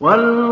وَالْقُرْآنِ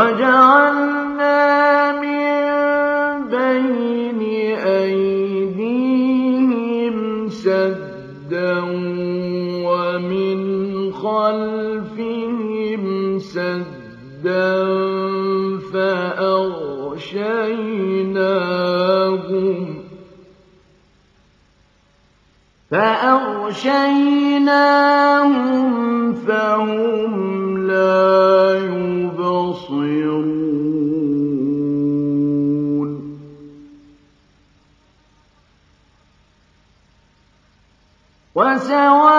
وَجَعَلْنَا مِن بَيْنِ أَيْدِيهِمْ سَدًّا وَمِنْ خَلْفِهِمْ سَدًّا فَأَغْشَيْنَاهُمْ فَهُمْ وَسَوَاءٌ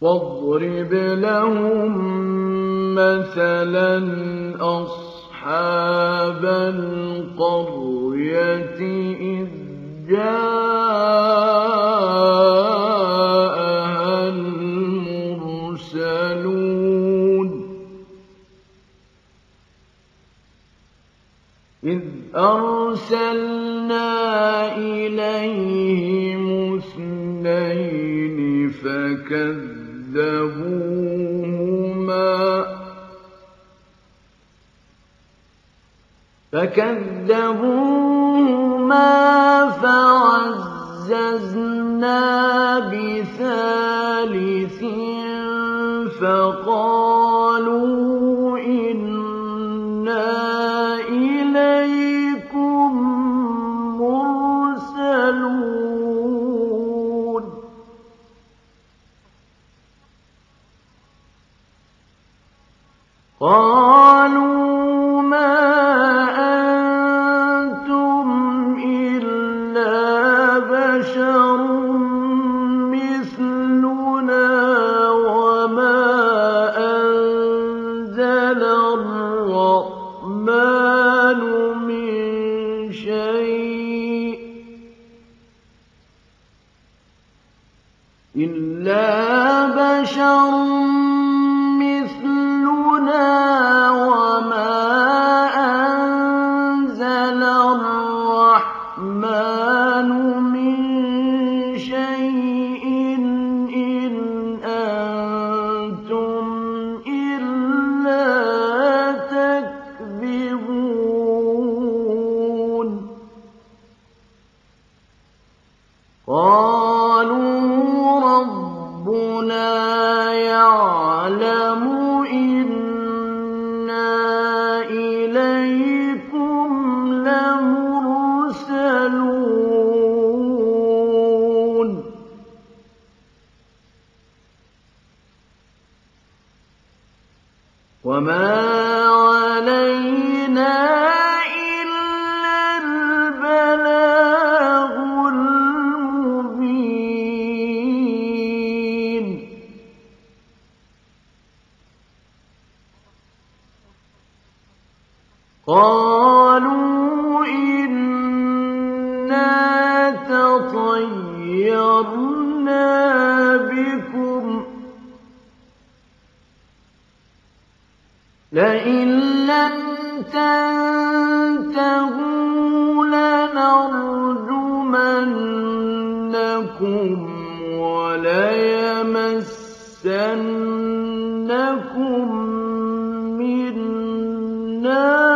وَاضْرِبْ لَهُم مَّثَلًا أَصْحَابَ الْقَرْيَةِ إِذْ جَاءَهَا الْمُرْسَلُونَ. إِذْ أَرْسَلْنَا إِلَيْهِمُ اثْنَيْنِ فَكَذَّبُوهُمَا ۖ فكذبوهما فعززنا بثالث فقالوا إنكم منا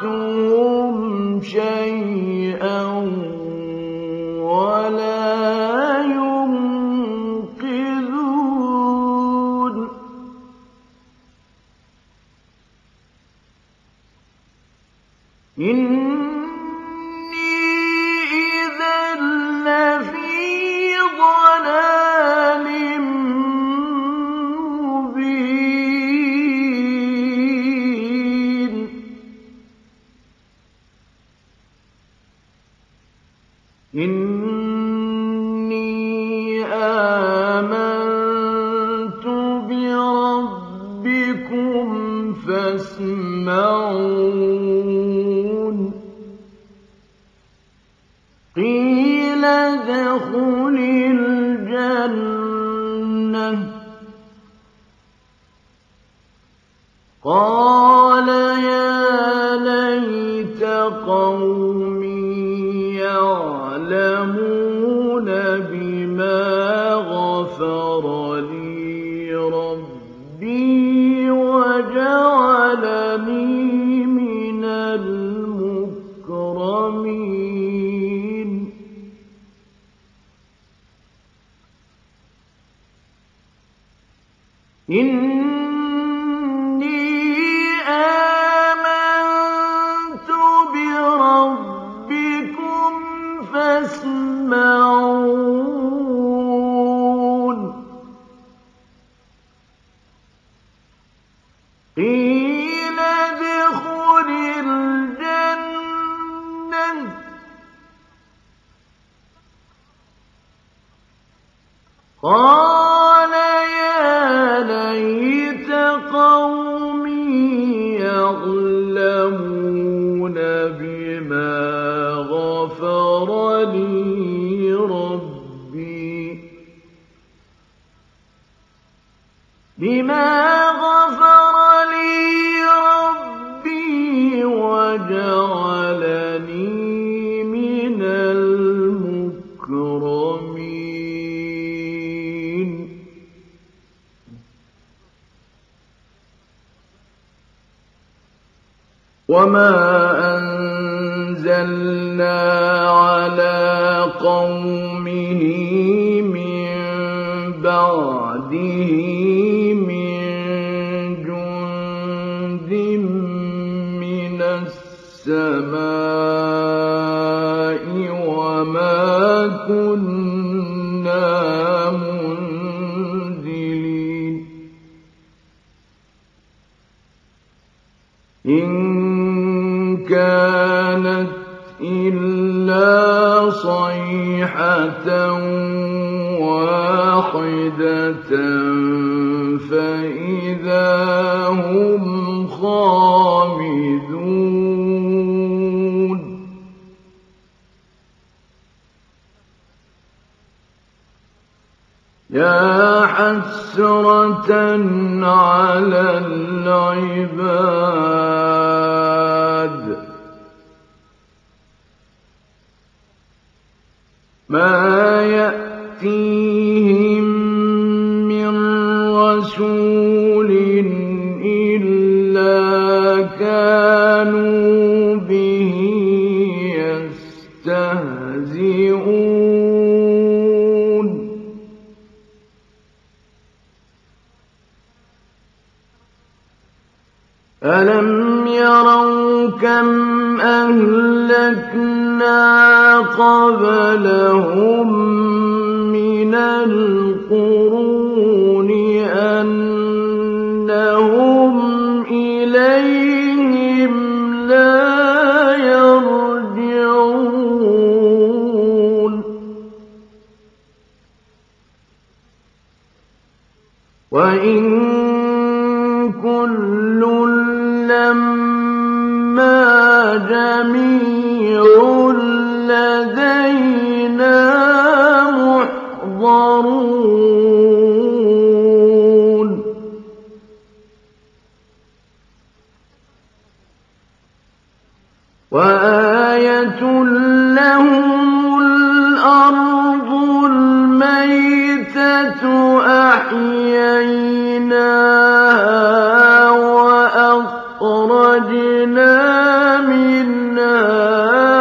شفاعتهم شيئا أتيت قوما وجعل ما وآية الأرض الميتة أحييناها وأخرجنا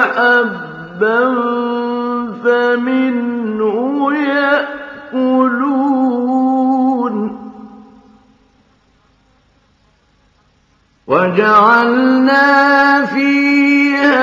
حبا فمنه يأكلون. وجعلنا فيه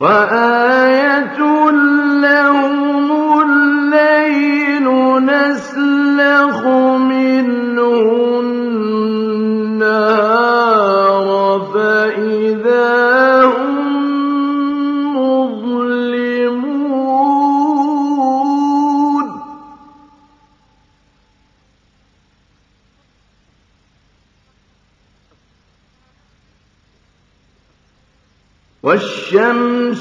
وآية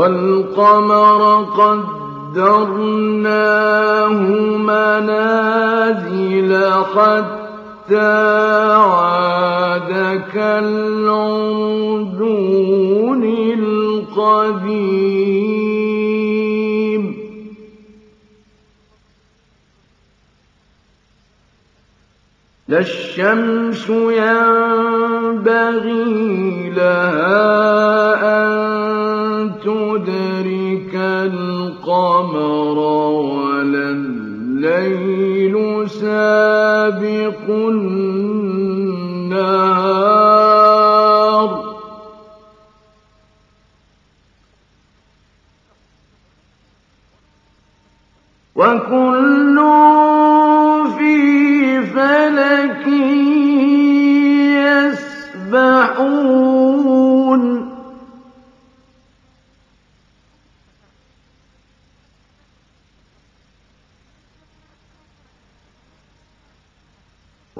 والقمر قدرناه منازل حتى عاد كالعرجون القديم. لا الشمس ينبغي لها أن تدرك القمر ولا الليل سابق النهار. وكل في فلك يسبحون وآية لهم أنا حملنا ذريتهم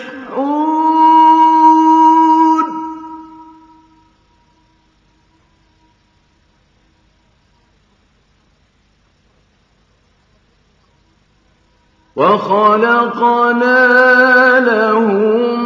وخلقنا لهم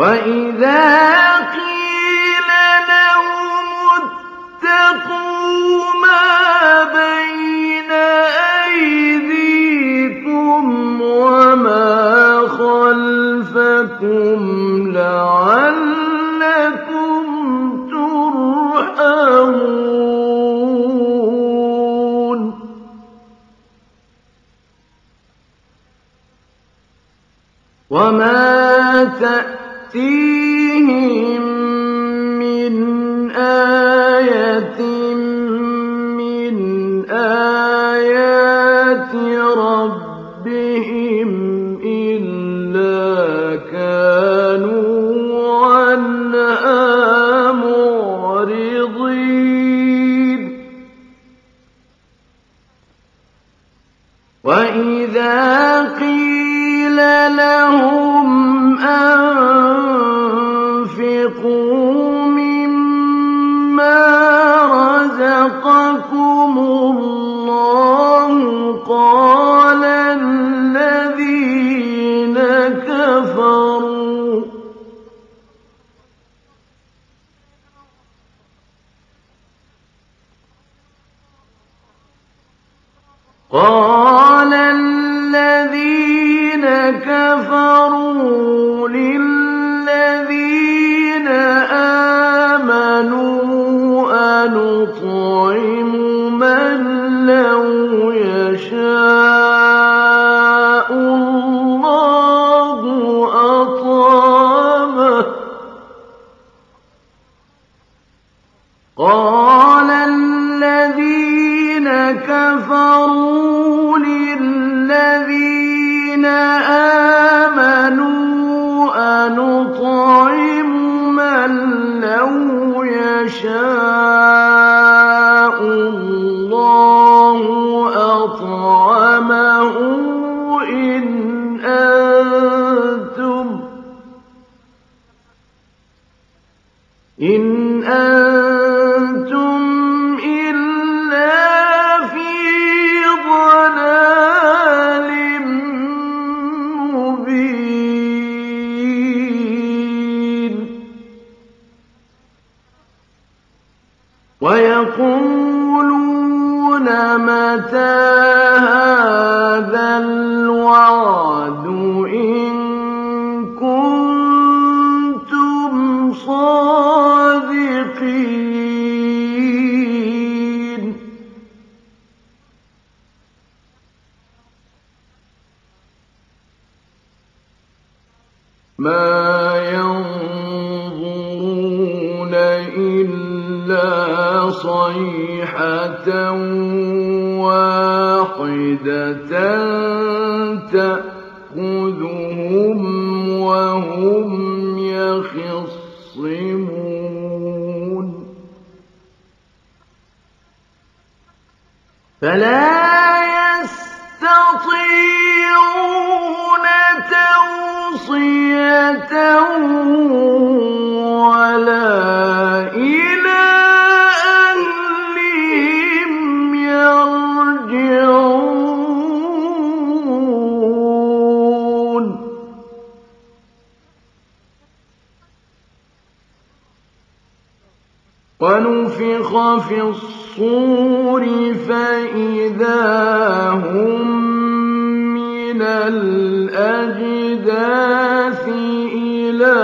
وإذا قيل لهم اتقوا ما بين أيديكم وما خلفكم لعلكم ترحمون وما في قال يقولون متى ونفخ في الصور فإذا هم من الأجداث إلى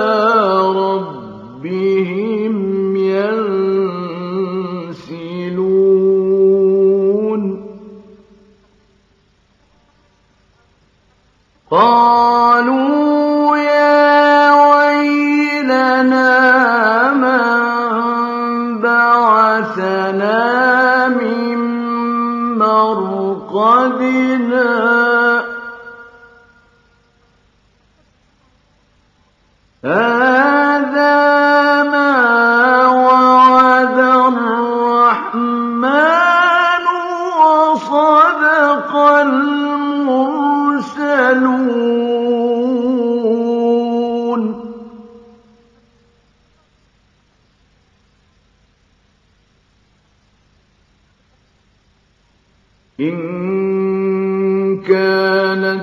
كانت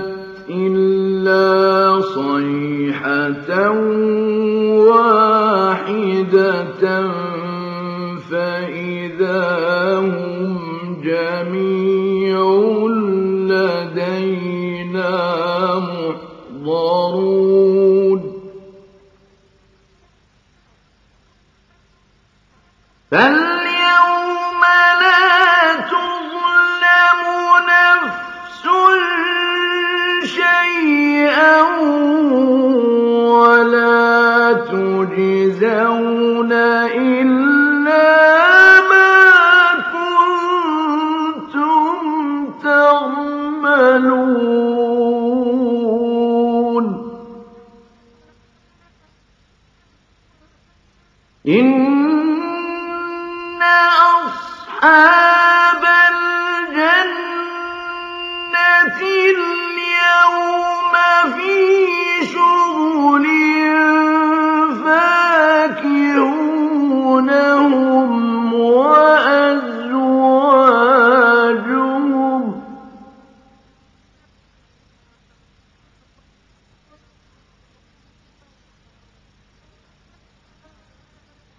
إلا صيحة واحدة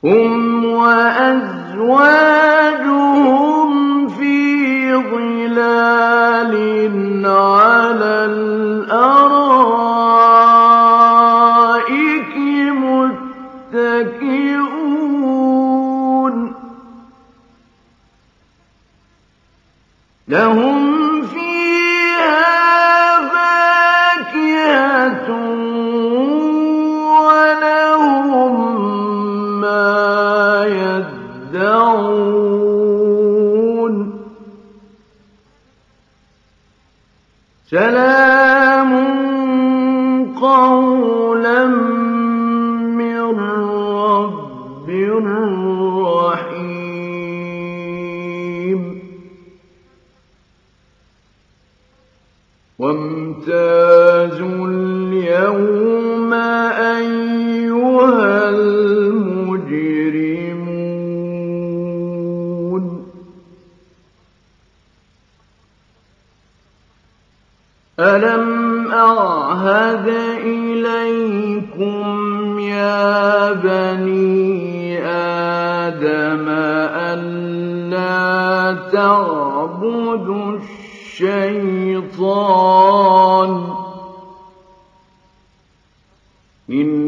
هم وأزواجهم في ظلال على الأرائك متكئون. لهم سلام ألم أعهد إليكم يا بني آدم ألا تعبدوا الشيطان إن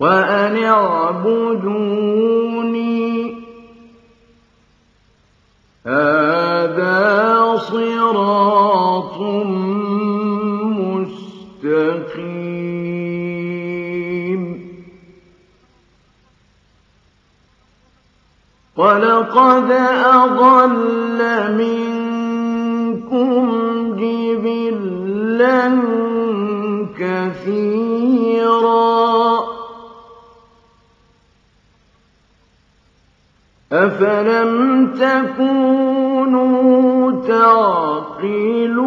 وأن اعبدوني. هذا صراط مستقيم. ولقد أضل منكم جبلا أفلم تكونوا تعقلون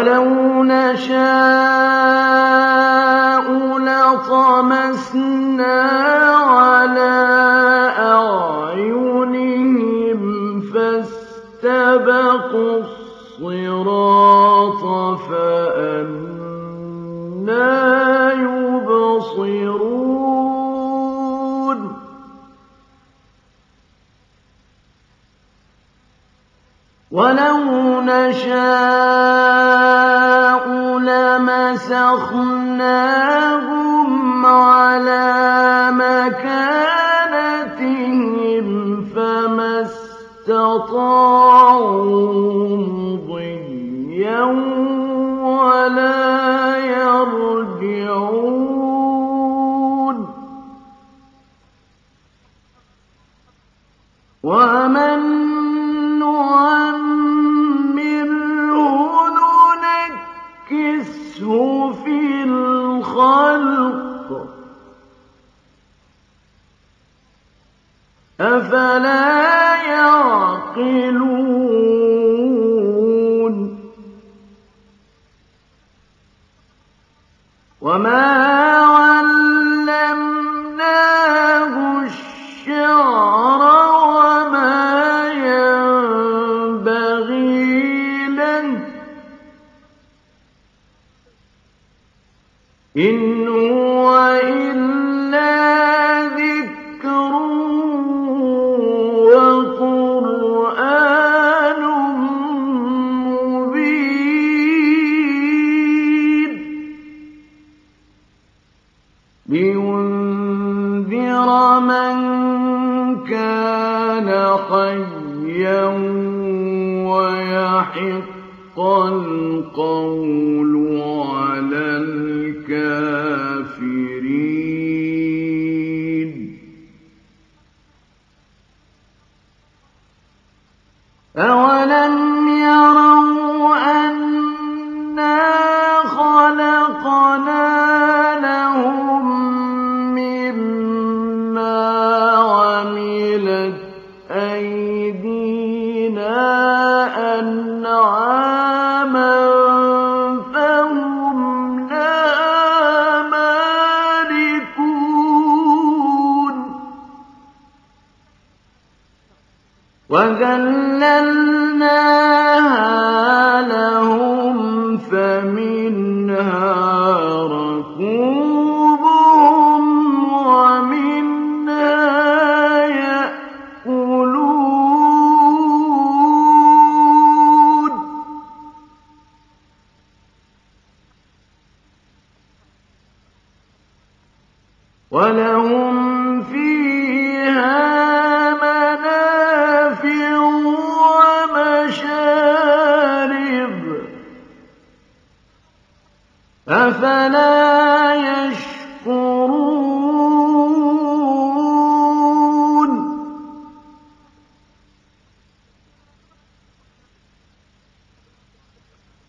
وَلَوْ نَشَاءُ لَطَمَسْنَا فَأَتْبَعْنَاهُمْ عَلَىٰ مَكَانَتِهِمْ فَمَا اسْتَطَاعُوا مُضِيًّا وَلَا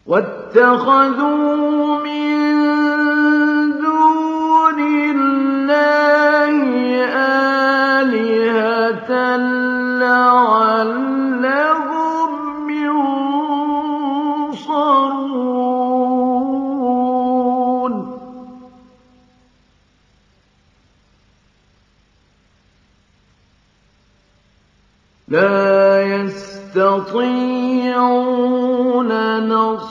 واتخذوا من دون الله آلهة لعلهم ينصرون. لا يستطيعون نصر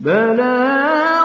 بَلَىٰ